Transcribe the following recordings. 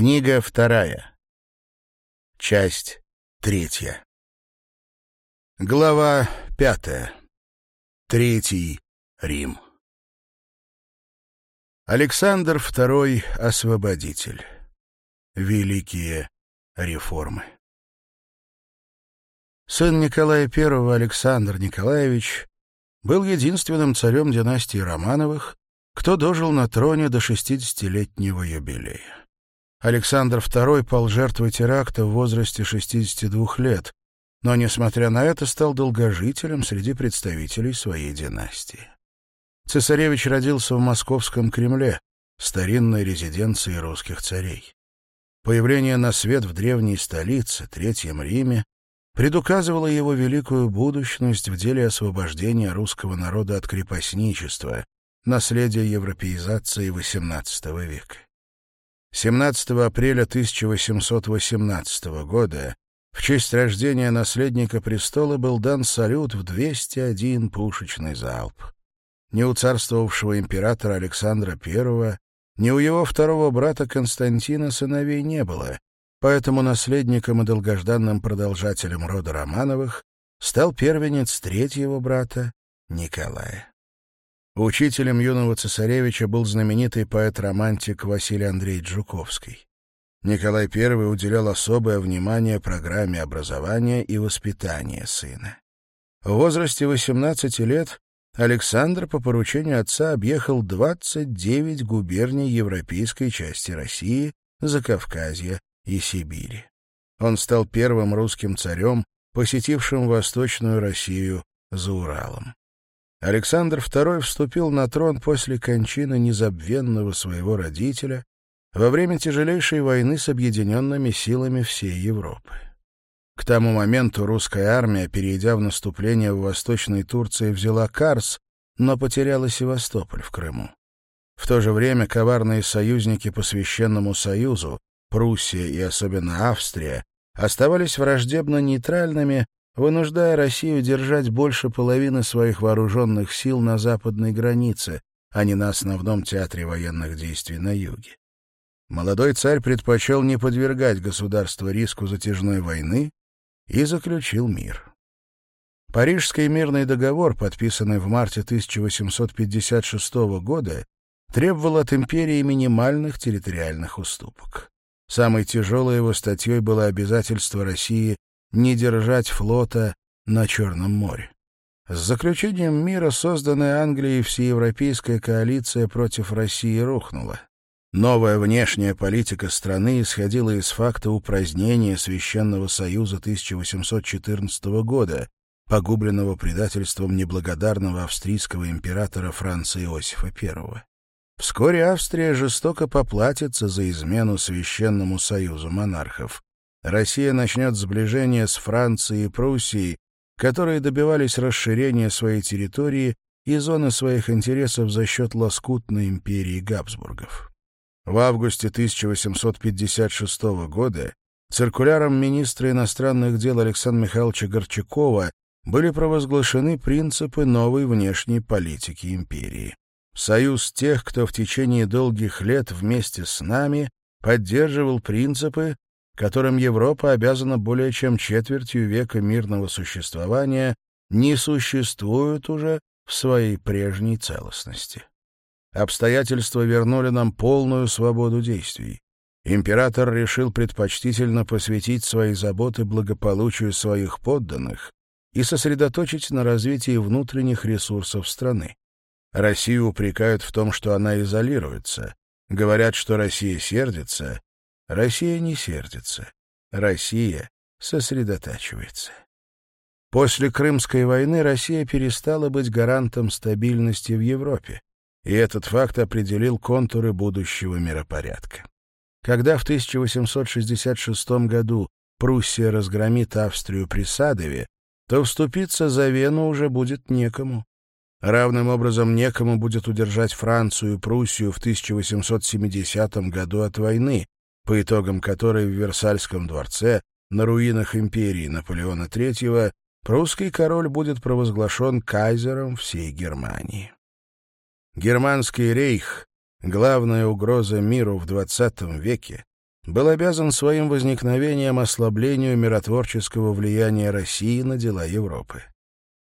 Книга вторая. Часть третья. Глава пятая. Третий Рим. Александр II Освободитель. Великие реформы. Сын Николая I Александр Николаевич был единственным царем династии Романовых, кто дожил на троне до 60-летнего юбилея. Александр II пал жертвой теракта в возрасте 62 лет, но, несмотря на это, стал долгожителем среди представителей своей династии. Цесаревич родился в московском Кремле, старинной резиденции русских царей. Появление на свет в древней столице, Третьем Риме, предуказывало его великую будущность в деле освобождения русского народа от крепостничества, наследия европеизации XVIII века. 17 апреля 1818 года в честь рождения наследника престола был дан салют в 201 пушечный залп. Ни у царствовавшего императора Александра I, ни у его второго брата Константина сыновей не было, поэтому наследником и долгожданным продолжателем рода Романовых стал первенец третьего брата Николая. Учителем юного цесаревича был знаменитый поэт-романтик Василий Андреевич Жуковский. Николай I уделял особое внимание программе образования и воспитания сына. В возрасте 18 лет Александр по поручению отца объехал 29 губерний европейской части России, Закавказья и Сибири. Он стал первым русским царем, посетившим Восточную Россию за Уралом. Александр II вступил на трон после кончины незабвенного своего родителя во время тяжелейшей войны с объединенными силами всей Европы. К тому моменту русская армия, перейдя в наступление в Восточной Турции, взяла Карс, но потеряла Севастополь в Крыму. В то же время коварные союзники по Священному Союзу, Пруссия и особенно Австрия, оставались враждебно нейтральными вынуждая Россию держать больше половины своих вооруженных сил на западной границе, а не на основном театре военных действий на юге. Молодой царь предпочел не подвергать государство риску затяжной войны и заключил мир. Парижский мирный договор, подписанный в марте 1856 года, требовал от империи минимальных территориальных уступок. Самой тяжелой его статьей было обязательство России не держать флота на Черном море. С заключением мира, созданная Англией всеевропейская коалиция против России рухнула. Новая внешняя политика страны исходила из факта упразднения Священного Союза 1814 года, погубленного предательством неблагодарного австрийского императора Франца Иосифа I. Вскоре Австрия жестоко поплатится за измену Священному Союзу монархов. Россия начнет сближение с Францией и Пруссией, которые добивались расширения своей территории и зоны своих интересов за счет лоскутной империи Габсбургов. В августе 1856 года циркуляром министра иностранных дел Александра Михайловича Горчакова были провозглашены принципы новой внешней политики империи. Союз тех, кто в течение долгих лет вместе с нами поддерживал принципы, которым Европа обязана более чем четвертью века мирного существования, не существуют уже в своей прежней целостности. Обстоятельства вернули нам полную свободу действий. Император решил предпочтительно посвятить свои заботы благополучию своих подданных и сосредоточить на развитии внутренних ресурсов страны. Россию упрекают в том, что она изолируется. Говорят, что Россия сердится Россия не сердится. Россия сосредотачивается. После Крымской войны Россия перестала быть гарантом стабильности в Европе, и этот факт определил контуры будущего миропорядка. Когда в 1866 году Пруссия разгромит Австрию при Садове, то вступиться за Вену уже будет некому. Равным образом некому будет удержать Францию и Пруссию в 1870 году от войны, по итогам которой в Версальском дворце на руинах империи Наполеона III прусский король будет провозглашен кайзером всей Германии. Германский рейх, главная угроза миру в XX веке, был обязан своим возникновением ослаблению миротворческого влияния России на дела Европы.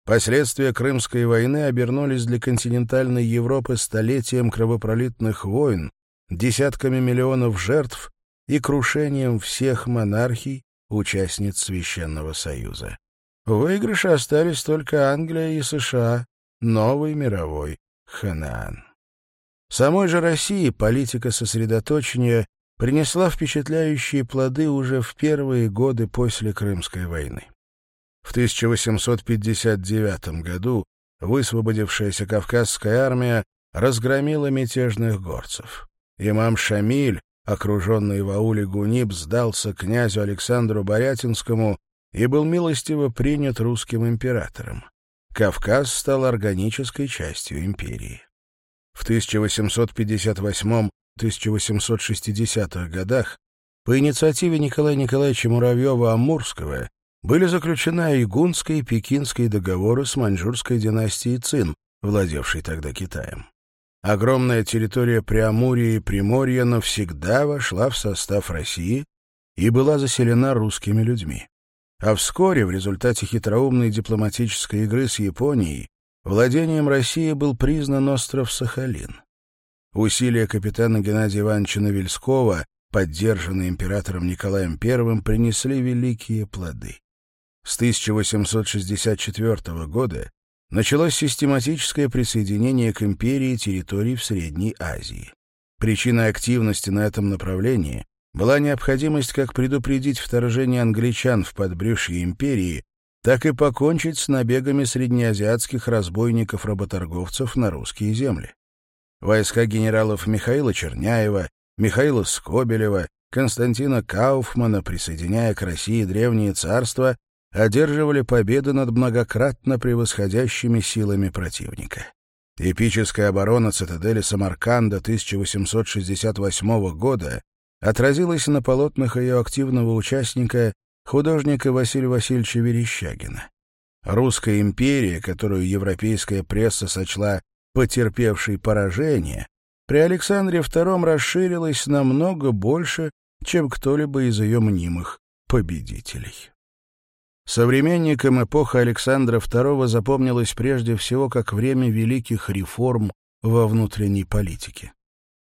Последствия Крымской войны обернулись для континентальной Европы столетием кровопролитных войн, десятками миллионов жертв и крушением всех монархий, участниц Священного Союза. В выигрыше остались только Англия и США, новый мировой Ханаан. Самой же России политика сосредоточения принесла впечатляющие плоды уже в первые годы после Крымской войны. В 1859 году высвободившаяся Кавказская армия разгромила мятежных горцев. Имам Шамиль окруженный в ауле Гуниб, сдался князю Александру Борятинскому и был милостиво принят русским императором. Кавказ стал органической частью империи. В 1858-1860-х годах по инициативе Николая Николаевича Муравьева-Амурского были заключены Айгунские и пекинский договоры с маньчжурской династией Цин, владевшей тогда Китаем огромная территория Преамурья и Приморья навсегда вошла в состав России и была заселена русскими людьми. А вскоре, в результате хитроумной дипломатической игры с Японией, владением России был признан остров Сахалин. Усилия капитана Геннадия Ивановича Новельского, поддержанные императором Николаем I, принесли великие плоды. С 1864 года началось систематическое присоединение к империи территорий в Средней Азии. Причина активности на этом направлении была необходимость как предупредить вторжение англичан в подбрюшье империи, так и покончить с набегами среднеазиатских разбойников-работорговцев на русские земли. Войска генералов Михаила Черняева, Михаила Скобелева, Константина Кауфмана, присоединяя к России древние царства, одерживали победы над многократно превосходящими силами противника. Эпическая оборона цитадели Самарканда 1868 года отразилась на полотнах ее активного участника, художника Василия Васильевича Верещагина. Русская империя, которую европейская пресса сочла потерпевшей поражение, при Александре II расширилась намного больше, чем кто-либо из ее мнимых победителей. Современникам эпоха Александра II запомнилась прежде всего как время великих реформ во внутренней политике.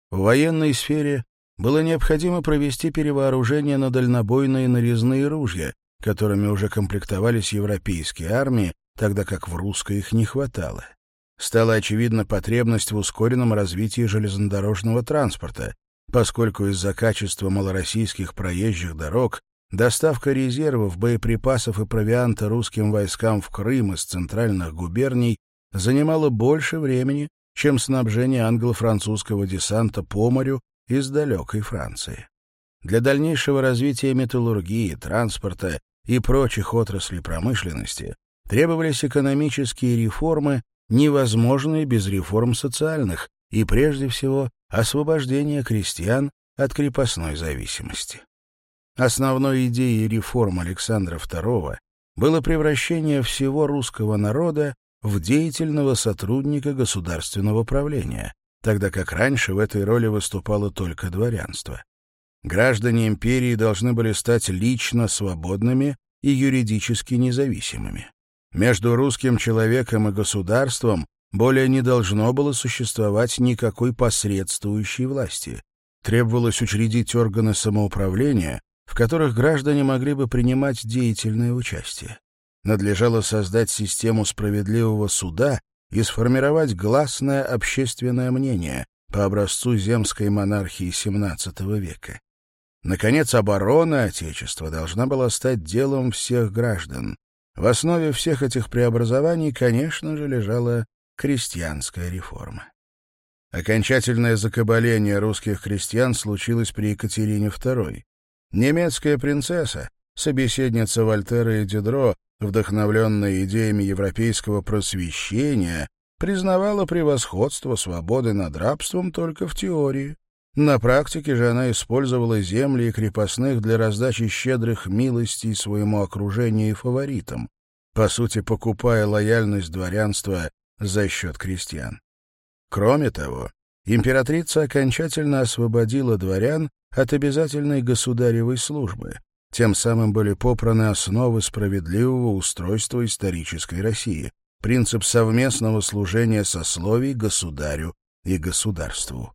В военной сфере было необходимо провести перевооружение на дальнобойные нарезные ружья, которыми уже комплектовались европейские армии, тогда как в русской их не хватало. Стала очевидна потребность в ускоренном развитии железнодорожного транспорта, поскольку из-за качества малороссийских проезжих дорог Доставка резервов, боеприпасов и провианта русским войскам в Крым из центральных губерний занимала больше времени, чем снабжение англо-французского десанта по морю из далекой Франции. Для дальнейшего развития металлургии, транспорта и прочих отраслей промышленности требовались экономические реформы, невозможные без реформ социальных и, прежде всего, освобождение крестьян от крепостной зависимости. Основной идеей реформ Александра II было превращение всего русского народа в деятельного сотрудника государственного правления, тогда как раньше в этой роли выступало только дворянство. Граждане империи должны были стать лично свободными и юридически независимыми. Между русским человеком и государством более не должно было существовать никакой посредствующей власти. Требовалось учредить органы самоуправления, в которых граждане могли бы принимать деятельное участие. Надлежало создать систему справедливого суда и сформировать гласное общественное мнение по образцу земской монархии XVII века. Наконец, оборона Отечества должна была стать делом всех граждан. В основе всех этих преобразований, конечно же, лежала крестьянская реформа. Окончательное закабаление русских крестьян случилось при Екатерине II. Немецкая принцесса, собеседница Вольтера и Дидро, вдохновленная идеями европейского просвещения, признавала превосходство свободы над рабством только в теории. На практике же она использовала земли и крепостных для раздачи щедрых милостей своему окружению и фаворитам, по сути покупая лояльность дворянства за счет крестьян. Кроме того, императрица окончательно освободила дворян от обязательной государевой службы. Тем самым были попраны основы справедливого устройства исторической России, принцип совместного служения сословий государю и государству.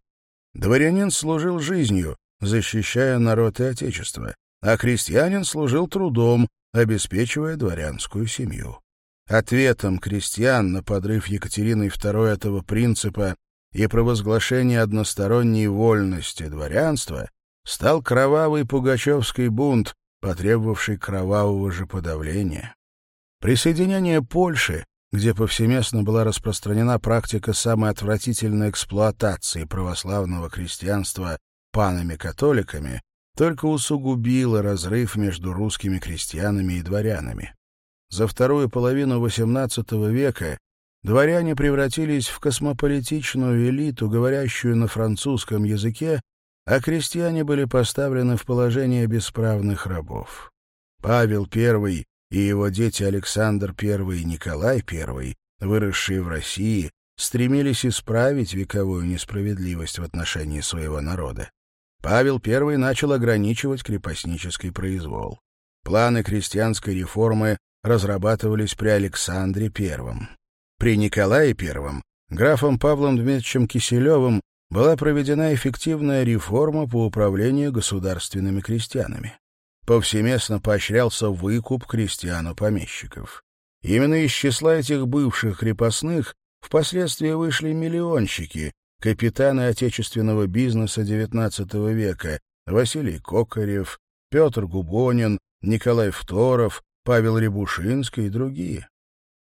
Дворянин служил жизнью, защищая народ и отечество, а крестьянин служил трудом, обеспечивая дворянскую семью. Ответом крестьян на подрыв Екатерины II этого принципа и провозглашение односторонней вольности дворянства стал кровавый пугачевский бунт, потребовавший кровавого же подавления. Присоединение Польши, где повсеместно была распространена практика самой отвратительной эксплуатации православного крестьянства панами-католиками, только усугубило разрыв между русскими крестьянами и дворянами. За вторую половину XVIII века дворяне превратились в космополитичную элиту, говорящую на французском языке а крестьяне были поставлены в положение бесправных рабов. Павел I и его дети Александр I и Николай I, выросшие в России, стремились исправить вековую несправедливость в отношении своего народа. Павел I начал ограничивать крепостнический произвол. Планы крестьянской реформы разрабатывались при Александре I. При Николае I графом Павлом Дмитриевичем Киселевым была проведена эффективная реформа по управлению государственными крестьянами. Повсеместно поощрялся выкуп крестьян-помещиков. Именно из числа этих бывших крепостных впоследствии вышли миллионщики, капитаны отечественного бизнеса XIX века Василий Кокарев, Петр Губонин, Николай Фторов, Павел Рябушинский и другие.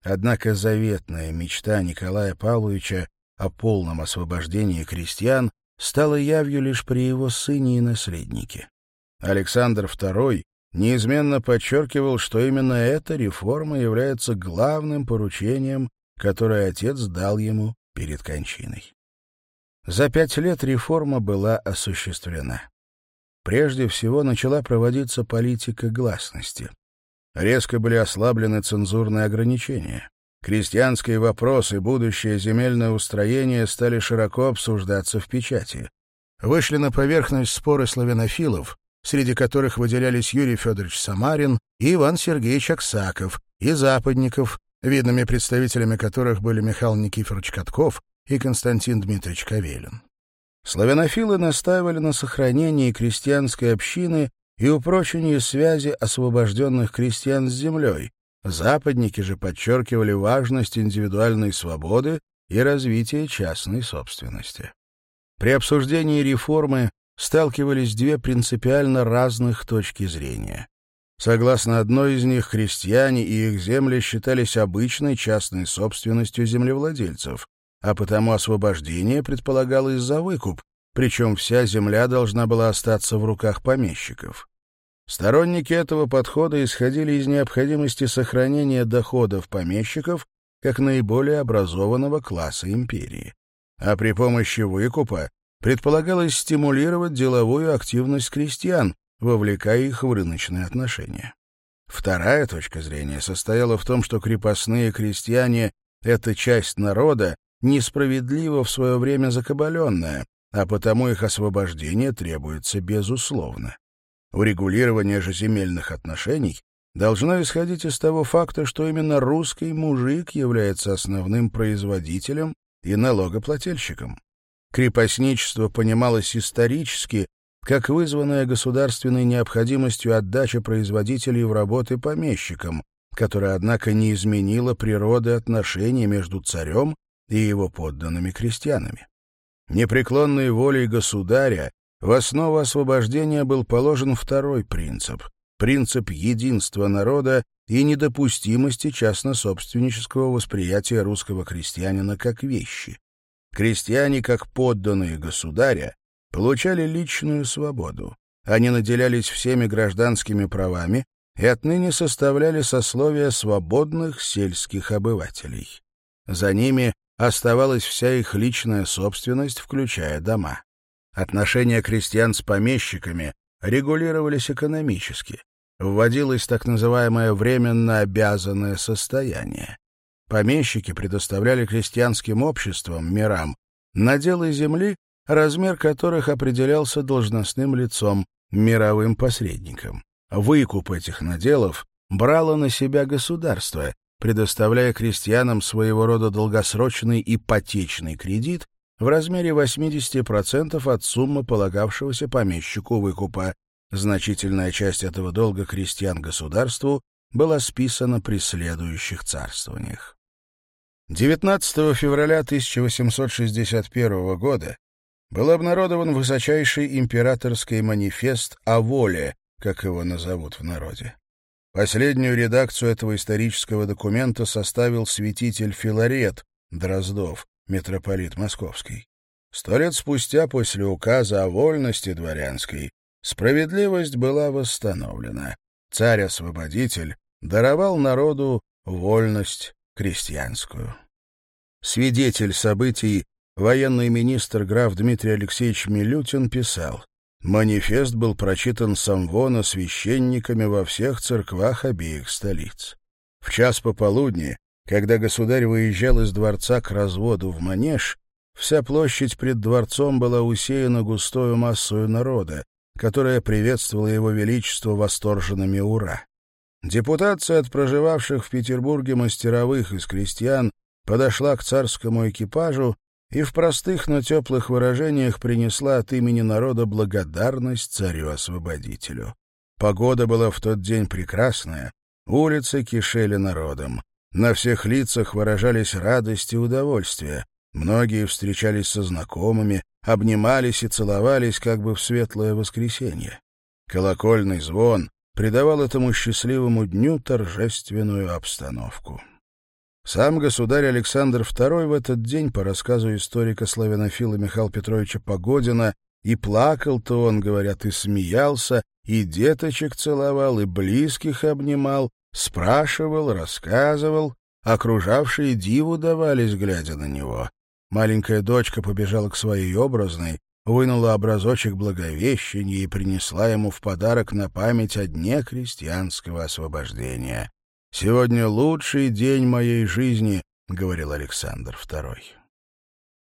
Однако заветная мечта Николая Павловича о полном освобождении крестьян стало явью лишь при его сыне и наследнике. Александр II неизменно подчеркивал, что именно эта реформа является главным поручением, которое отец дал ему перед кончиной. За пять лет реформа была осуществлена. Прежде всего начала проводиться политика гласности. Резко были ослаблены цензурные ограничения крестьянские вопросы и будущее земельное устроение стали широко обсуждаться в печати. Вышли на поверхность споры славянофилов, среди которых выделялись Юрий Федорович Самарин и Иван Сергеевич Аксаков, и западников, видными представителями которых были Михаил Никифорович Катков и Константин Дмитриевич Кавелин. Славянофилы настаивали на сохранении крестьянской общины и упрочении связи освобожденных крестьян с землей, Западники же подчеркивали важность индивидуальной свободы и развития частной собственности. При обсуждении реформы сталкивались две принципиально разных точки зрения. Согласно одной из них, крестьяне и их земли считались обычной частной собственностью землевладельцев, а потому освобождение предполагалось за выкуп, причем вся земля должна была остаться в руках помещиков. Сторонники этого подхода исходили из необходимости сохранения доходов помещиков как наиболее образованного класса империи. А при помощи выкупа предполагалось стимулировать деловую активность крестьян, вовлекая их в рыночные отношения. Вторая точка зрения состояла в том, что крепостные крестьяне — это часть народа, несправедливо в свое время закабаленная, а потому их освобождение требуется безусловно. Урегулирование же земельных отношений должно исходить из того факта, что именно русский мужик является основным производителем и налогоплательщиком. Крепостничество понималось исторически как вызванная государственной необходимостью отдача производителей в работы помещикам, которая, однако, не изменила природы отношений между царем и его подданными крестьянами. Непреклонной волей государя в основу освобождения был положен второй принцип — принцип единства народа и недопустимости частнособственнического восприятия русского крестьянина как вещи. Крестьяне, как подданные государя, получали личную свободу. Они наделялись всеми гражданскими правами и отныне составляли сословие свободных сельских обывателей. За ними оставалась вся их личная собственность, включая дома. Отношения крестьян с помещиками регулировались экономически. Вводилось так называемое временно обязанное состояние. Помещики предоставляли крестьянским обществам, мирам, наделы земли, размер которых определялся должностным лицом, мировым посредником. Выкуп этих наделов брало на себя государство, предоставляя крестьянам своего рода долгосрочный ипотечный кредит, в размере 80% от суммы полагавшегося помещику выкупа. Значительная часть этого долга крестьян государству была списана при следующих царствованиях. 19 февраля 1861 года был обнародован высочайший императорский манифест о воле, как его назовут в народе. Последнюю редакцию этого исторического документа составил святитель Филарет Дроздов, митрополит Московский. Сто лет спустя после указа о вольности дворянской справедливость была восстановлена. Царь-освободитель даровал народу вольность крестьянскую. Свидетель событий военный министр граф Дмитрий Алексеевич Милютин писал, манифест был прочитан самвона священниками во всех церквах обеих столиц. В час пополудни когда государь выезжал из дворца к разводу в Манеж, вся площадь пред дворцом была усеяна густою массою народа, которая приветствовала его величество восторженными «Ура!». Депутация от проживавших в Петербурге мастеровых из крестьян подошла к царскому экипажу и в простых, но теплых выражениях принесла от имени народа благодарность царю-освободителю. Погода была в тот день прекрасная, улицы кишели народом. На всех лицах выражались радость и удовольствие. Многие встречались со знакомыми, обнимались и целовались как бы в светлое воскресенье. Колокольный звон придавал этому счастливому дню торжественную обстановку. Сам государь Александр II в этот день, по рассказу историка славянофила Михаила Петровича Погодина, и плакал-то он, говорят, и смеялся, и деточек целовал, и близких обнимал, Спрашивал, рассказывал, окружавшие диву давались, глядя на него. Маленькая дочка побежала к своей образной, вынула образочек благовещения и принесла ему в подарок на память о дне крестьянского освобождения. «Сегодня лучший день моей жизни», — говорил Александр II.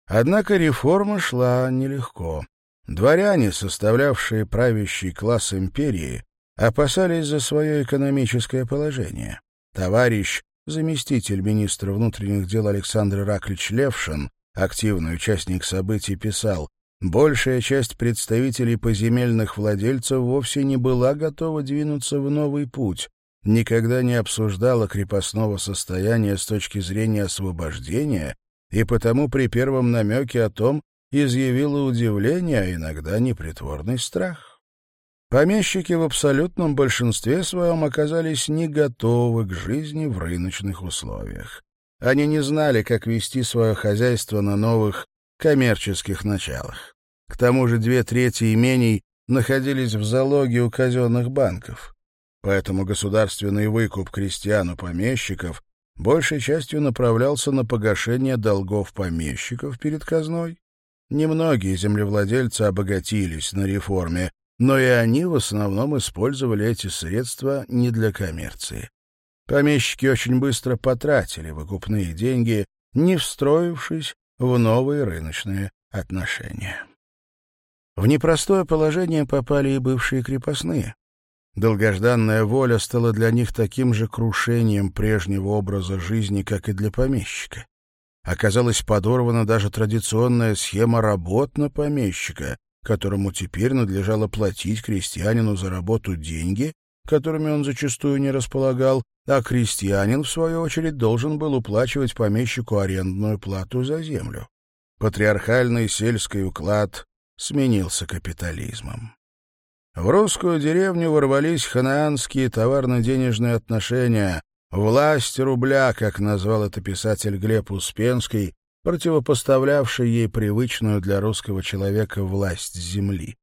Однако реформа шла нелегко. Дворяне, составлявшие правящий класс империи, опасались за свое экономическое положение. Товарищ, заместитель министра внутренних дел Александр Раклич Левшин, активный участник событий, писал, «Большая часть представителей поземельных владельцев вовсе не была готова двинуться в новый путь, никогда не обсуждала крепостного состояния с точки зрения освобождения и потому при первом намеке о том изъявила удивление, а иногда непритворный страх». Помещики в абсолютном большинстве своем оказались не готовы к жизни в рыночных условиях. Они не знали, как вести свое хозяйство на новых коммерческих началах. К тому же две трети имений находились в залоге у казенных банков. Поэтому государственный выкуп крестьян у помещиков большей частью направлялся на погашение долгов помещиков перед казной. Немногие землевладельцы обогатились на реформе, но и они в основном использовали эти средства не для коммерции. Помещики очень быстро потратили выкупные деньги, не встроившись в новые рыночные отношения. В непростое положение попали и бывшие крепостные. Долгожданная воля стала для них таким же крушением прежнего образа жизни, как и для помещика. Оказалась подорвана даже традиционная схема работ на помещика, которому теперь надлежало платить крестьянину за работу деньги, которыми он зачастую не располагал, а крестьянин, в свою очередь, должен был уплачивать помещику арендную плату за землю. Патриархальный сельский уклад сменился капитализмом. В русскую деревню ворвались ханаанские товарно-денежные отношения. Власть рубля, как назвал это писатель Глеб Успенский, противопоставлявший ей привычную для русского человека власть земли.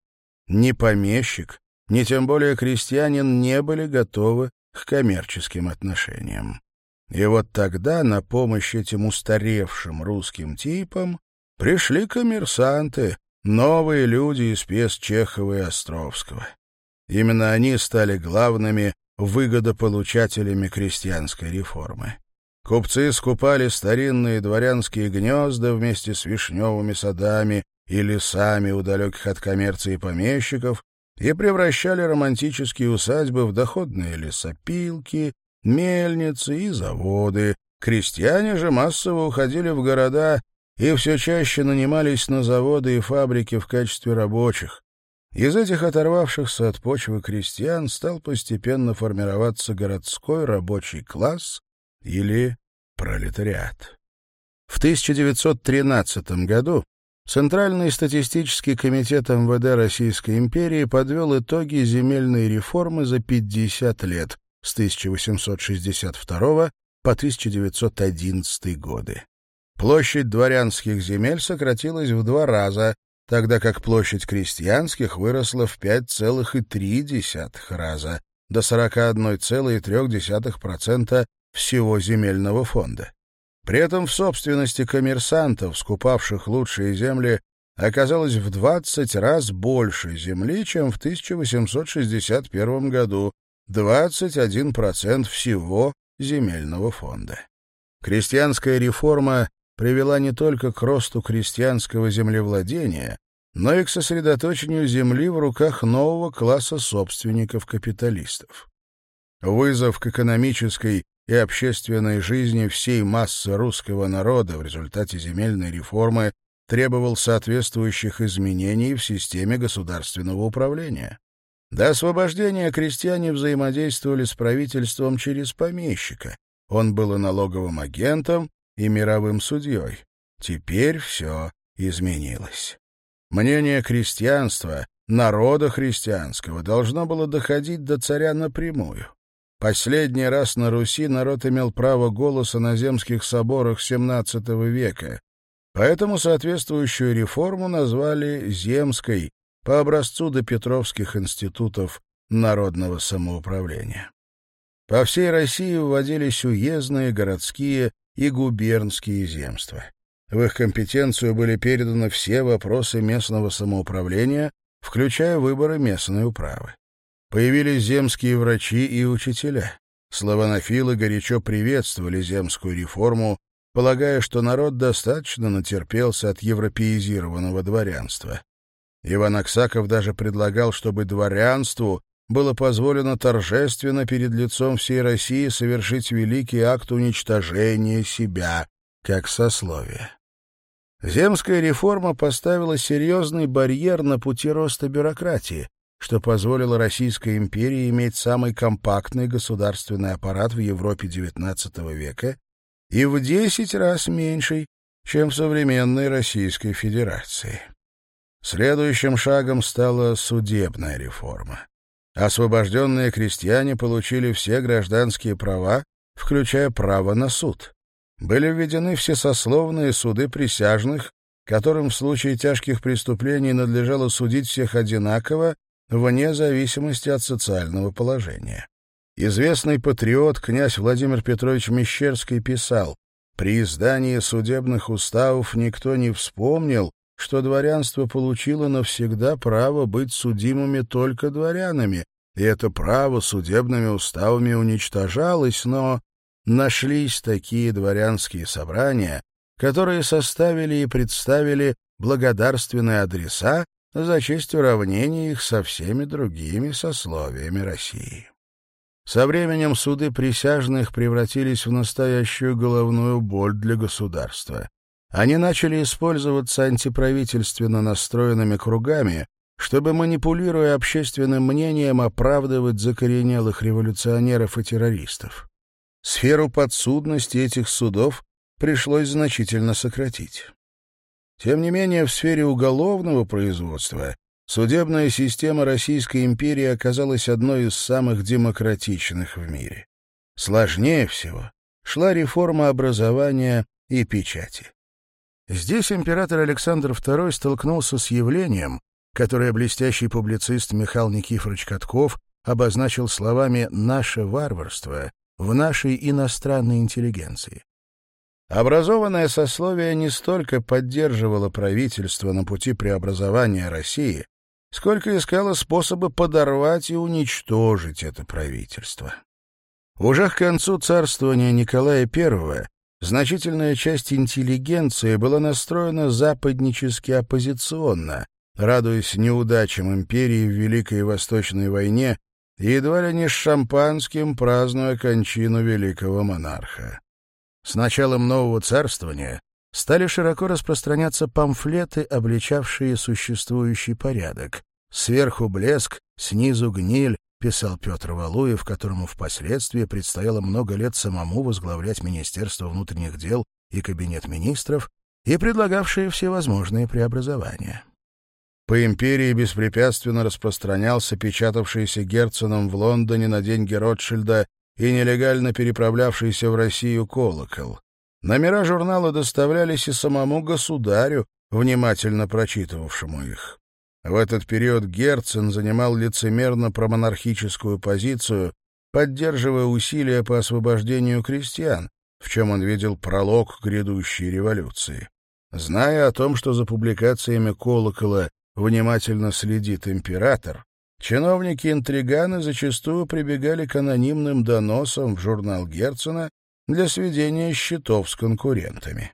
Ни помещик, ни тем более крестьянин не были готовы к коммерческим отношениям. И вот тогда на помощь этим устаревшим русским типам пришли коммерсанты, новые люди из пьес Чехова и Островского. Именно они стали главными выгодополучателями крестьянской реформы. Купцы скупали старинные дворянские гнезда вместе с вишневыми садами и лесами у далеких от коммерции помещиков и превращали романтические усадьбы в доходные лесопилки, мельницы и заводы. Крестьяне же массово уходили в города и все чаще нанимались на заводы и фабрики в качестве рабочих. Из этих оторвавшихся от почвы крестьян стал постепенно формироваться городской рабочий класс, или пролетариат. В 1913 году Центральный статистический комитет МВД Российской империи подвел итоги земельной реформы за 50 лет с 1862 по 1911 годы. Площадь дворянских земель сократилась в два раза, тогда как площадь крестьянских выросла в 5,3 раза до 41,3% всего земельного фонда. При этом в собственности коммерсантов, скупавших лучшие земли, оказалось в 20 раз больше земли, чем в 1861 году, 21% всего земельного фонда. Крестьянская реформа привела не только к росту крестьянского землевладения, но и к сосредоточению земли в руках нового класса собственников-капиталистов. Вызов к экономической и общественной жизни всей массы русского народа в результате земельной реформы требовал соответствующих изменений в системе государственного управления. До освобождения крестьяне взаимодействовали с правительством через помещика. Он был и налоговым агентом, и мировым судьей. Теперь все изменилось. Мнение крестьянства, народа христианского, должно было доходить до царя напрямую. Последний раз на Руси народ имел право голоса на земских соборах XVII века, поэтому соответствующую реформу назвали «земской» по образцу допетровских институтов народного самоуправления. По всей России вводились уездные, городские и губернские земства. В их компетенцию были переданы все вопросы местного самоуправления, включая выборы местной управы. Появились земские врачи и учителя. Славянофилы горячо приветствовали земскую реформу, полагая, что народ достаточно натерпелся от европеизированного дворянства. Иван Аксаков даже предлагал, чтобы дворянству было позволено торжественно перед лицом всей России совершить великий акт уничтожения себя как сословия. Земская реформа поставила серьезный барьер на пути роста бюрократии, что позволило Российской империи иметь самый компактный государственный аппарат в Европе XIX века и в 10 раз меньший, чем в современной Российской Федерации. Следующим шагом стала судебная реформа. Освобожденные крестьяне получили все гражданские права, включая право на суд. Были введены всесословные суды присяжных, которым в случае тяжких преступлений надлежало судить всех одинаково вне зависимости от социального положения. Известный патриот князь Владимир Петрович Мещерский писал, «При издании судебных уставов никто не вспомнил, что дворянство получило навсегда право быть судимыми только дворянами, и это право судебными уставами уничтожалось, но нашлись такие дворянские собрания, которые составили и представили благодарственные адреса за честь уравнения их со всеми другими сословиями России. Со временем суды присяжных превратились в настоящую головную боль для государства. Они начали использоваться антиправительственно настроенными кругами, чтобы, манипулируя общественным мнением, оправдывать закоренелых революционеров и террористов. Сферу подсудности этих судов пришлось значительно сократить. Тем не менее, в сфере уголовного производства судебная система Российской империи оказалась одной из самых демократичных в мире. Сложнее всего шла реформа образования и печати. Здесь император Александр II столкнулся с явлением, которое блестящий публицист Михаил Никифорович Катков обозначил словами «наше варварство» в нашей иностранной интеллигенции. Образованное сословие не столько поддерживало правительство на пути преобразования России, сколько искало способы подорвать и уничтожить это правительство. Уже к концу царствования Николая I значительная часть интеллигенции была настроена западнически оппозиционно, радуясь неудачам империи в Великой Восточной войне и едва ли не с шампанским празднуя кончину великого монарха. С началом нового царствования стали широко распространяться памфлеты, обличавшие существующий порядок. «Сверху блеск, снизу гниль», — писал Петр Валуев, которому впоследствии предстояло много лет самому возглавлять Министерство внутренних дел и Кабинет министров, и предлагавшие всевозможные преобразования. По империи беспрепятственно распространялся печатавшийся Герценом в Лондоне на деньги Ротшильда и нелегально переправлявшийся в Россию колокол. Номера журнала доставлялись и самому государю, внимательно прочитывавшему их. В этот период Герцен занимал лицемерно промонархическую позицию, поддерживая усилия по освобождению крестьян, в чем он видел пролог грядущей революции. Зная о том, что за публикациями «Колокола» внимательно следит император, чиновники-интриганы зачастую прибегали к анонимным доносам в журнал Герцена для сведения счетов с конкурентами.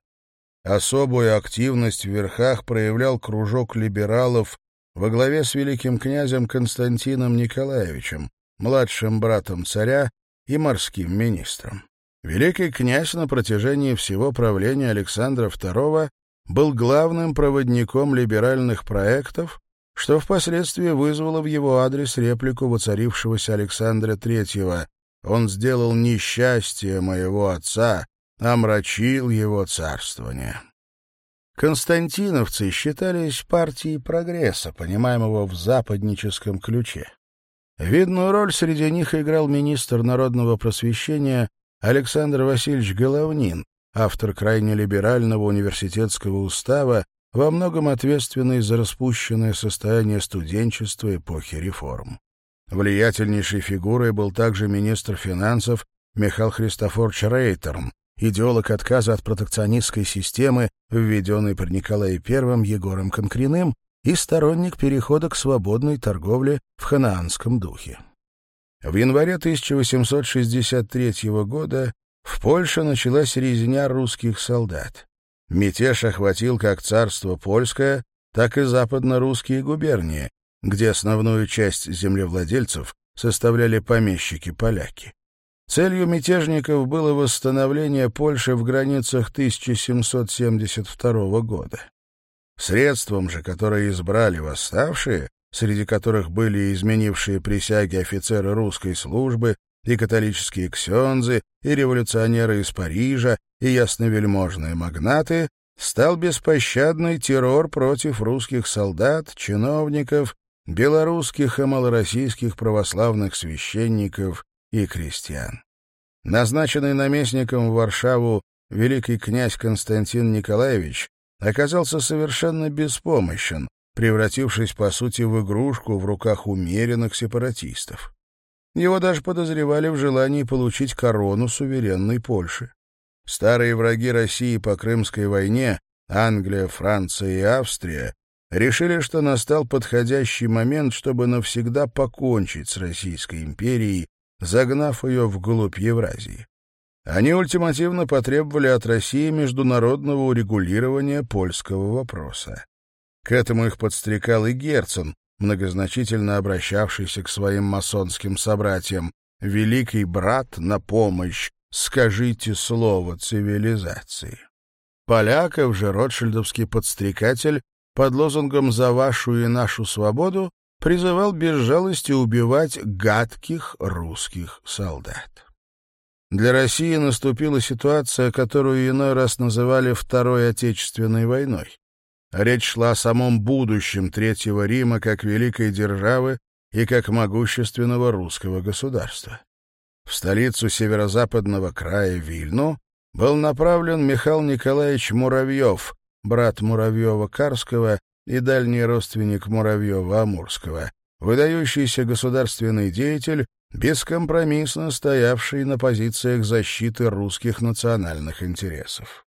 Особую активность в верхах проявлял кружок либералов во главе с великим князем Константином Николаевичем, младшим братом царя и морским министром. Великий князь на протяжении всего правления Александра II был главным проводником либеральных проектов что впоследствии вызвало в его адрес реплику воцарившегося Александра Третьего. «Он сделал несчастье моего отца, омрачил его царствование». Константиновцы считались партией прогресса, понимаемого в западническом ключе. Видную роль среди них играл министр народного просвещения Александр Васильевич Головнин, автор крайне либерального университетского устава, во многом ответственный за распущенное состояние студенчества эпохи реформ. Влиятельнейшей фигурой был также министр финансов Михаил Христофорович Рейтерн, идеолог отказа от протекционистской системы, введенной при Николае I Егором Конкреным, и сторонник перехода к свободной торговле в ханаанском духе. В январе 1863 года в Польше началась резня русских солдат. Мятеж охватил как царство польское, так и западно-русские губернии, где основную часть землевладельцев составляли помещики-поляки. Целью мятежников было восстановление Польши в границах 1772 года. Средством же, которое избрали восставшие, среди которых были изменившие присяги офицеры русской службы и католические ксензы, и революционеры из Парижа, и ясновельможные магнаты, стал беспощадный террор против русских солдат, чиновников, белорусских и малороссийских православных священников и крестьян. Назначенный наместником в Варшаву великий князь Константин Николаевич оказался совершенно беспомощен, превратившись, по сути, в игрушку в руках умеренных сепаратистов. Его даже подозревали в желании получить корону суверенной Польши. Старые враги России по Крымской войне, Англия, Франция и Австрия, решили, что настал подходящий момент, чтобы навсегда покончить с Российской империей, загнав ее вглубь Евразии. Они ультимативно потребовали от России международного урегулирования польского вопроса. К этому их подстрекал и Герцен, многозначительно обращавшийся к своим масонским собратьям. «Великий брат на помощь! Скажите слово цивилизации!» Поляков же ротшильдовский подстрекатель под лозунгом «За вашу и нашу свободу» призывал без жалости убивать гадких русских солдат. Для России наступила ситуация, которую иной раз называли Второй Отечественной войной речь шла о самом будущем Третьего Рима как великой державы и как могущественного русского государства. В столицу северо-западного края Вильну был направлен Михаил Николаевич Муравьев, брат Муравьева-Карского и дальний родственник Муравьева-Амурского, выдающийся государственный деятель, бескомпромиссно стоявший на позициях защиты русских национальных интересов.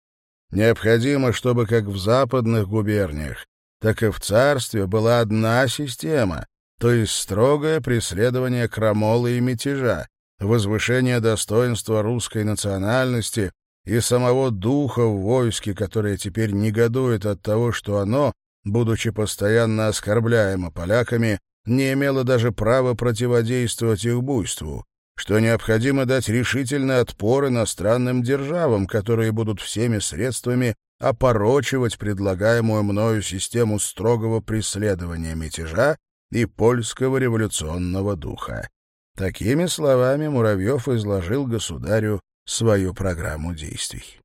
Необходимо, чтобы как в западных губерниях, так и в царстве была одна система, то есть строгое преследование крамолы и мятежа, возвышение достоинства русской национальности и самого духа в войске, которое теперь негодует от того, что оно, будучи постоянно оскорбляемо поляками, не имело даже права противодействовать их буйству, что необходимо дать решительный отпор иностранным державам, которые будут всеми средствами опорочивать предлагаемую мною систему строгого преследования мятежа и польского революционного духа. Такими словами Муравьев изложил государю свою программу действий.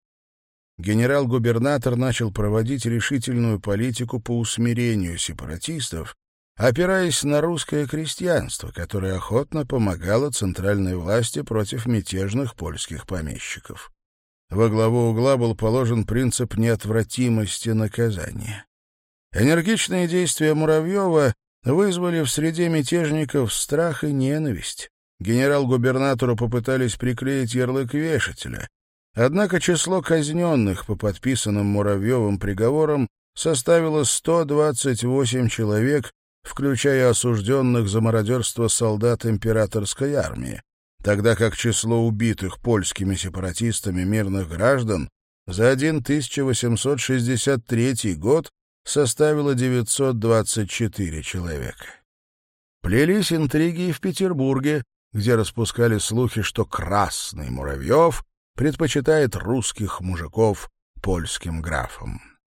Генерал-губернатор начал проводить решительную политику по усмирению сепаратистов, опираясь на русское крестьянство, которое охотно помогало центральной власти против мятежных польских помещиков. Во главу угла был положен принцип неотвратимости наказания. Энергичные действия Муравьева вызвали в среде мятежников страх и ненависть. Генерал-губернатору попытались приклеить ярлык вешателя. Однако число казненных по подписанным Муравьевым приговорам составило 128 человек, включая осужденных за мародерство солдат императорской армии, тогда как число убитых польскими сепаратистами мирных граждан за 1863 год составило 924 человека. Плелись интриги и в Петербурге, где распускали слухи, что красный Муравьев предпочитает русских мужиков польским графам.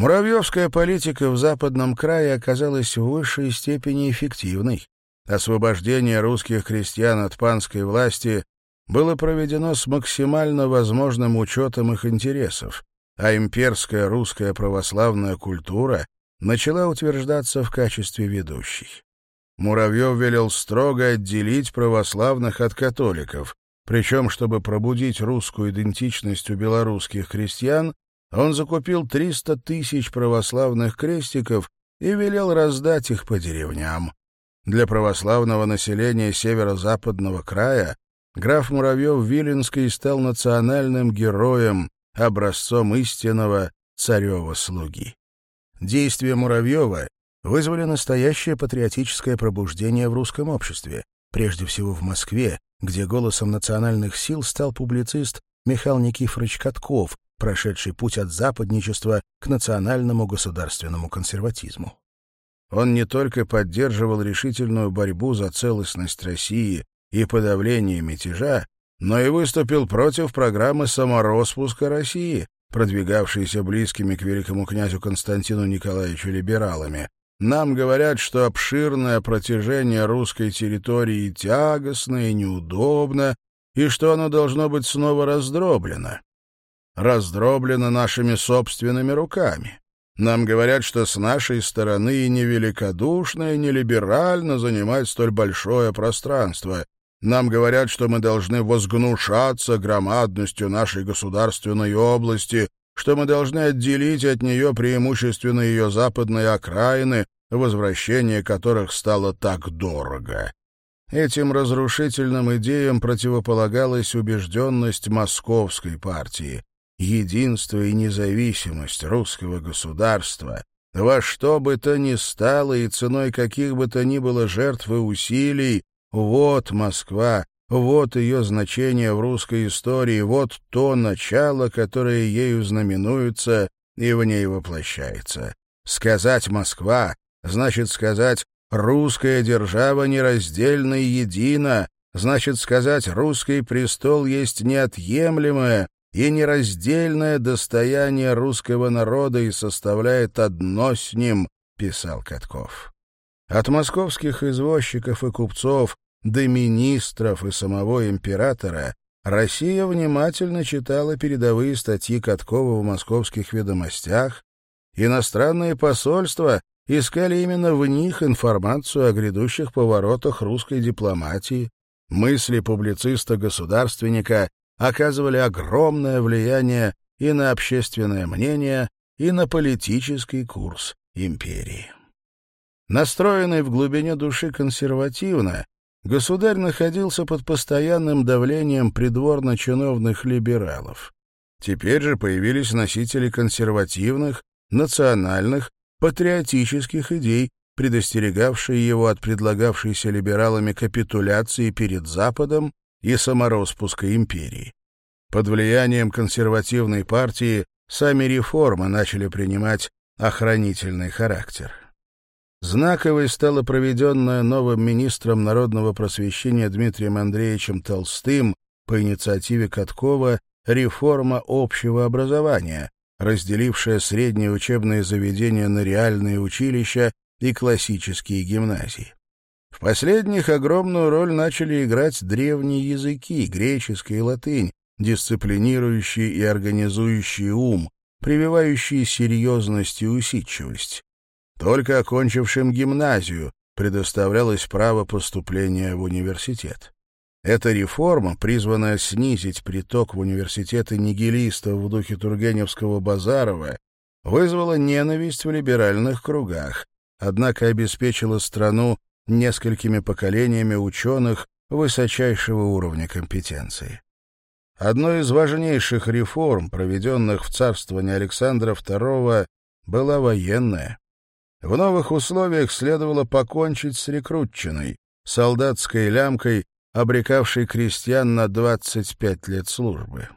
Муравьевская политика в Западном крае оказалась в высшей степени эффективной. Освобождение русских крестьян от панской власти было проведено с максимально возможным учетом их интересов, а имперская русская православная культура начала утверждаться в качестве ведущей. Муравьев велел строго отделить православных от католиков, причем, чтобы пробудить русскую идентичность у белорусских крестьян, он закупил 300 тысяч православных крестиков и велел раздать их по деревням. Для православного населения северо-западного края граф Муравьев-Виленский стал национальным героем, образцом истинного царева-слуги. Действия Муравьева вызвали настоящее патриотическое пробуждение в русском обществе, прежде всего в Москве, где голосом национальных сил стал публицист Михаил Никифорович Катков, прошедший путь от западничества к национальному государственному консерватизму. Он не только поддерживал решительную борьбу за целостность России и подавление мятежа, но и выступил против программы самороспуска России, продвигавшейся близкими к великому князю Константину Николаевичу либералами. Нам говорят, что обширное протяжение русской территории тягостно и неудобно, и что оно должно быть снова раздроблено раздроблено нашими собственными руками. Нам говорят, что с нашей стороны невеликодушно и нелиберально занимать столь большое пространство. Нам говорят, что мы должны возгнушаться громадностью нашей государственной области, что мы должны отделить от нее преимущественно ее западные окраины, возвращение которых стало так дорого. Этим разрушительным идеям противополагалась убежденность московской партии единство и независимость русского государства во что бы то ни стало и ценой каких бы то ни было жертв и усилий, вот Москва, вот ее значение в русской истории, вот то начало, которое ею знаменуется и в ней воплощается. Сказать «Москва» значит сказать «русская держава нераздельна и едина», значит сказать «русский престол есть неотъемлемое, и нераздельное достояние русского народа и составляет одно с ним, писал Катков. От московских извозчиков и купцов до министров и самого императора Россия внимательно читала передовые статьи Каткова в московских ведомостях, иностранные посольства искали именно в них информацию о грядущих поворотах русской дипломатии, мысли публициста-государственника оказывали огромное влияние и на общественное мнение, и на политический курс империи. Настроенный в глубине души консервативно, государь находился под постоянным давлением придворно-чиновных либералов. Теперь же появились носители консервативных, национальных, патриотических идей, предостерегавшие его от предлагавшейся либералами капитуляции перед Западом и самороспуска империи. Под влиянием консервативной партии сами реформы начали принимать охранительный характер. Знаковой стала проведенная новым министром народного просвещения Дмитрием Андреевичем Толстым по инициативе Каткова реформа общего образования, разделившая средние учебные заведения на реальные училища и классические гимназии. В последних огромную роль начали играть древние языки, греческий и латынь, дисциплинирующие и организующие ум, прививающие серьезность и усидчивость. Только окончившим гимназию предоставлялось право поступления в университет. Эта реформа, призванная снизить приток в университеты нигилистов в духе Тургеневского Базарова, вызвала ненависть в либеральных кругах, однако обеспечила страну несколькими поколениями ученых высочайшего уровня компетенции. Одной из важнейших реформ, проведенных в царствовании Александра II, была военная. В новых условиях следовало покончить с рекрутчиной, солдатской лямкой, обрекавшей крестьян на 25 лет службы.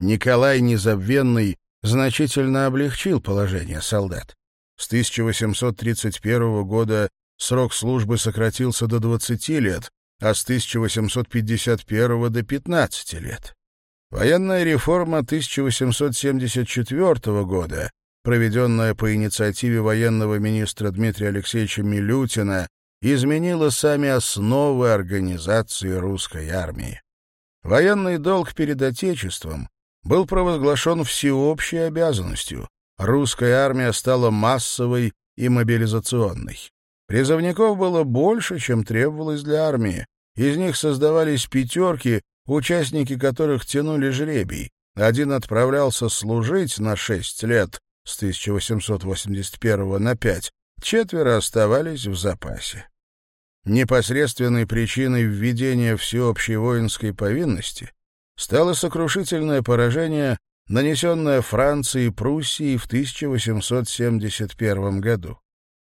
Николай Незабвенный значительно облегчил положение солдат. С 1831 года Срок службы сократился до 20 лет, а с 1851 до 15 лет. Военная реформа 1874 года, проведенная по инициативе военного министра Дмитрия Алексеевича Милютина, изменила сами основы организации русской армии. Военный долг перед Отечеством был провозглашен всеобщей обязанностью. Русская армия стала массовой и мобилизационной. Призывников было больше, чем требовалось для армии. Из них создавались пятерки, участники которых тянули жребий. Один отправлялся служить на шесть лет с 1881 на пять, четверо оставались в запасе. Непосредственной причиной введения всеобщей воинской повинности стало сокрушительное поражение, нанесенное Францией и Пруссии в 1871 году.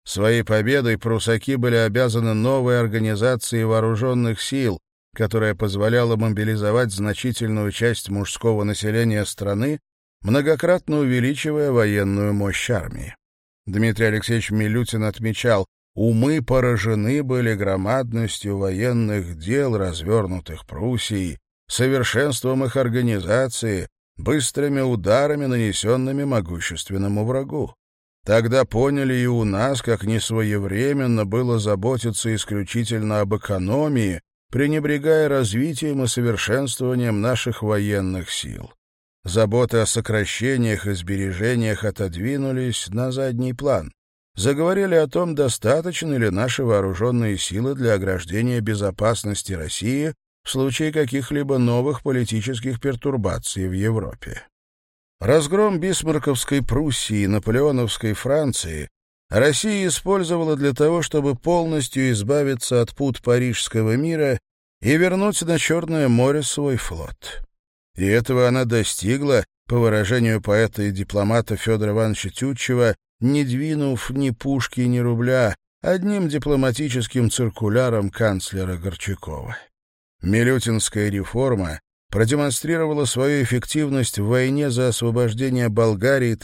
Своей победой прусаки были обязаны новой организации вооруженных сил, которая позволяла мобилизовать значительную часть мужского населения страны, многократно увеличивая военную мощь армии. Дмитрий Алексеевич Милютин отмечал, умы поражены были громадностью военных дел, развернутых Пруссией, совершенством их организации, быстрыми ударами, нанесенными могущественному врагу. Тогда поняли и у нас, как несвоевременно было заботиться исключительно об экономии, пренебрегая развитием и совершенствованием наших военных сил. Заботы о сокращениях и сбережениях отодвинулись на задний план. Заговорили о том, достаточно ли наши вооруженные силы для ограждения безопасности России в случае каких-либо новых политических пертурбаций в Европе. Разгром бисмарковской Пруссии и наполеоновской Франции Россия использовала для того, чтобы полностью избавиться от пут Парижского мира и вернуть на Черное море свой флот. И этого она достигла, по выражению поэта и дипломата Федора Ивановича Тютчева, не двинув ни пушки, ни рубля, одним дипломатическим циркуляром канцлера Горчакова. Милютинская реформа продемонстрировала свою эффективность в войне за освобождение Болгарии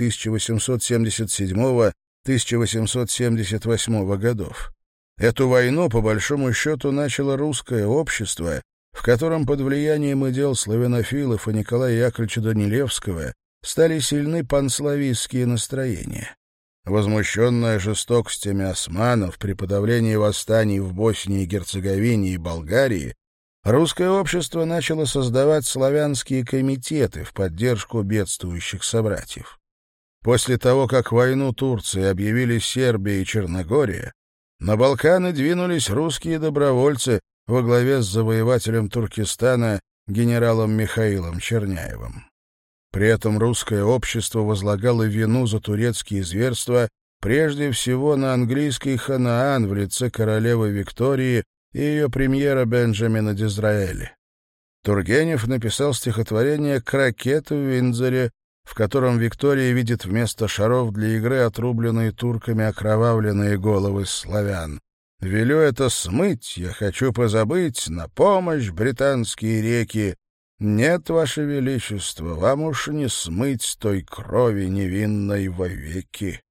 1877-1878 годов. Эту войну, по большому счету, начало русское общество, в котором под влиянием идел славянофилов и Николая Яковлевича Данилевского стали сильны панславистские настроения. Возмущенная жестокостями османов при подавлении восстаний в Боснии, Герцеговине и Болгарии, Русское общество начало создавать славянские комитеты в поддержку бедствующих собратьев. После того, как войну Турции объявили Сербия и Черногория, на Балканы двинулись русские добровольцы во главе с завоевателем Туркестана генералом Михаилом Черняевым. При этом русское общество возлагало вину за турецкие зверства прежде всего на английский ханаан в лице королевы Виктории и ее премьера Бенджамина Дизраэли. Тургенев написал стихотворение «К ракету» в Виндзоре, в котором Виктория видит вместо шаров для игры отрубленные турками окровавленные головы славян. «Велю это смыть, я хочу позабыть, на помощь британские реки. Нет, Ваше Величество, вам уж не смыть той крови невинной вовеки».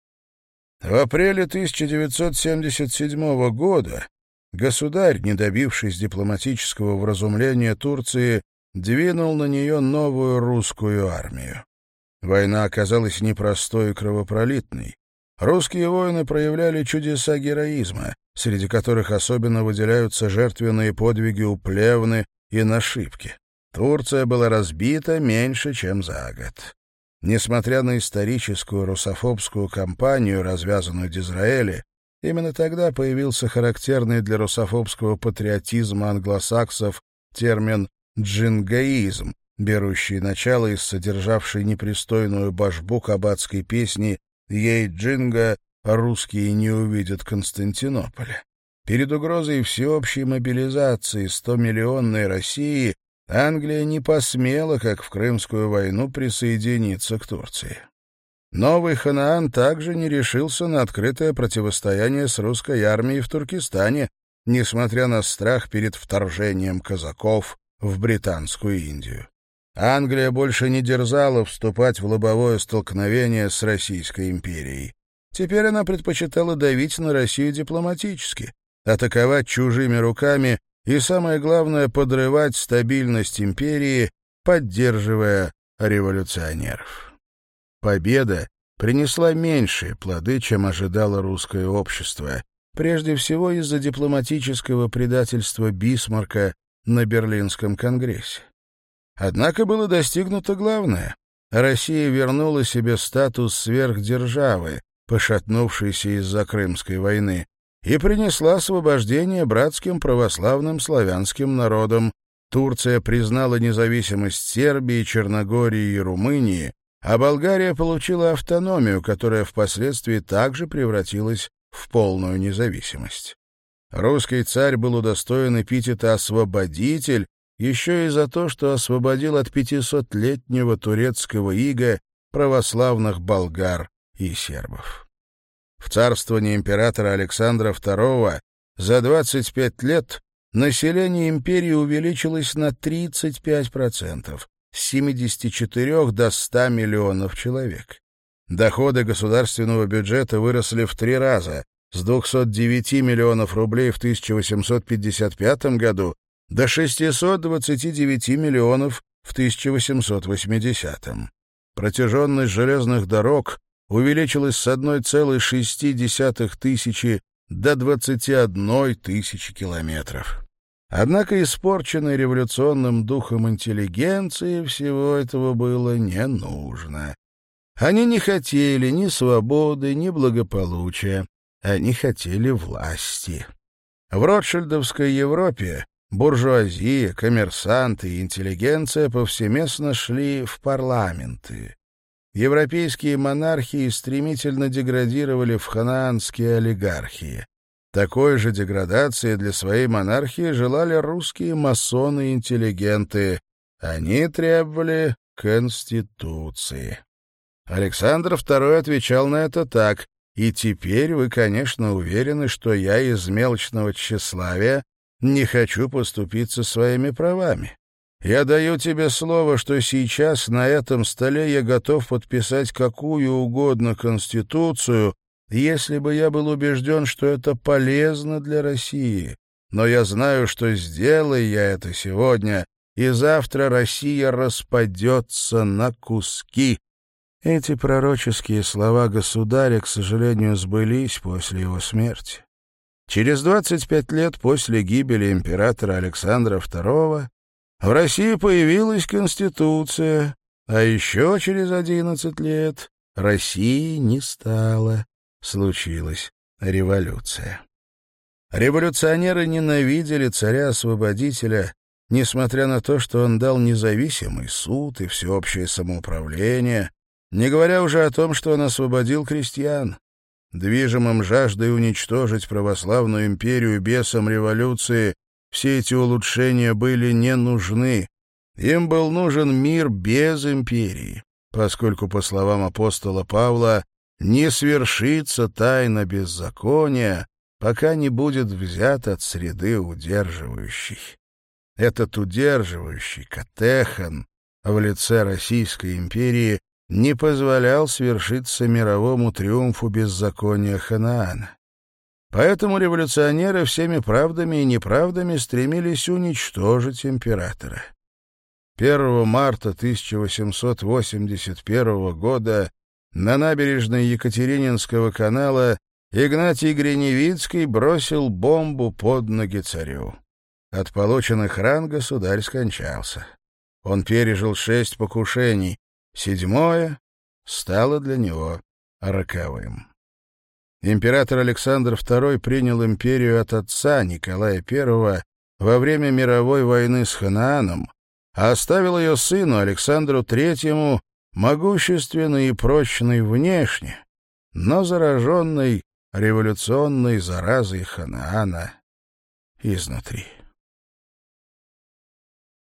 В апреле 1977 года Государь, не добившись дипломатического вразумления Турции, двинул на нее новую русскую армию. Война оказалась непростой и кровопролитной. Русские воины проявляли чудеса героизма, среди которых особенно выделяются жертвенные подвиги у Плевны и Нашибки. Турция была разбита меньше, чем за год. Несмотря на историческую русофобскую кампанию, развязанную Дизраэли, Именно тогда появился характерный для русофобского патриотизма англосаксов термин «джингоизм», берущий начало из содержавшей непристойную башбу кабацкой песни «Ей джинга, русские не увидят Константинополя». Перед угрозой всеобщей мобилизации стомиллионной России Англия не посмела, как в Крымскую войну, присоединиться к Турции. Новый Ханаан также не решился на открытое противостояние с русской армией в Туркестане, несмотря на страх перед вторжением казаков в Британскую Индию. Англия больше не дерзала вступать в лобовое столкновение с Российской империей. Теперь она предпочитала давить на Россию дипломатически, атаковать чужими руками и, самое главное, подрывать стабильность империи, поддерживая революционеров победа принесла меньшие плоды, чем ожидало русское общество, прежде всего из-за дипломатического предательства Бисмарка на Берлинском конгрессе. Однако было достигнуто главное. Россия вернула себе статус сверхдержавы, пошатнувшейся из-за Крымской войны, и принесла освобождение братским православным славянским народам. Турция признала независимость Сербии, Черногории и Румынии, а Болгария получила автономию, которая впоследствии также превратилась в полную независимость. Русский царь был удостоен эпитета «освободитель», еще и за то, что освободил от 500-летнего турецкого ига православных болгар и сербов. В царствовании императора Александра II за 25 лет население империи увеличилось на 35%, с 74 до 100 миллионов человек. Доходы государственного бюджета выросли в три раза с 209 миллионов рублей в 1855 году до 629 миллионов в 1880. Протяженность железных дорог увеличилась с 1,6 тысячи до 21 тысячи километров. Однако испорченной революционным духом интеллигенции всего этого было не нужно. Они не хотели ни свободы, ни благополучия. Они хотели власти. В Ротшильдовской Европе буржуазия, коммерсанты и интеллигенция повсеместно шли в парламенты. Европейские монархии стремительно деградировали в ханаанские олигархии. Такой же деградации для своей монархии желали русские масоны-интеллигенты. Они требовали Конституции. Александр II отвечал на это так. «И теперь вы, конечно, уверены, что я из мелочного тщеславия не хочу поступиться своими правами. Я даю тебе слово, что сейчас на этом столе я готов подписать какую угодно конституцию, если бы я был убежден, что это полезно для России. Но я знаю, что сделаю я это сегодня, и завтра Россия распадется на куски». Эти пророческие слова государя, к сожалению, сбылись после его смерти. Через 25 лет после гибели императора Александра II в России появилась Конституция, а еще через 11 лет России не стало случилась революция. Революционеры ненавидели царя-освободителя, несмотря на то, что он дал независимый суд и всеобщее самоуправление, не говоря уже о том, что он освободил крестьян. Движимым жаждой уничтожить православную империю бесом революции все эти улучшения были не нужны. Им был нужен мир без империи, поскольку, по словам апостола Павла, не свершится тайна беззакония, пока не будет взят от среды удерживающий. Этот удерживающий, Катехан, в лице Российской империи не позволял свершиться мировому триумфу беззакония Ханаана. Поэтому революционеры всеми правдами и неправдами стремились уничтожить императора. 1 марта 1881 года на набережной Екатерининского канала Игнатий Гриневицкий бросил бомбу под ноги царю. От полученных ран государь скончался. Он пережил шесть покушений. Седьмое стало для него роковым. Император Александр II принял империю от отца Николая I во время мировой войны с Ханааном, а оставил ее сыну Александру III могущественный и прочный внешне, но зараженный революционной заразой Ханаана изнутри.